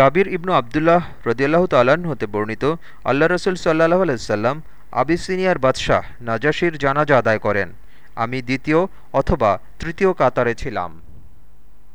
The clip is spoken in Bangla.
জাবির ইবনু আবদুল্লাহ রদিয়াল্লাহ তালান হতে বর্ণিত আল্লাহ রসুল সাল্লাহ আলাইসাল্লাম আবিসিনিয়ার বাদশাহ নাজাসির জানাজা আদায় করেন। আমি দ্বিতীয় অথবা তৃতীয় কাতারে ছিলাম।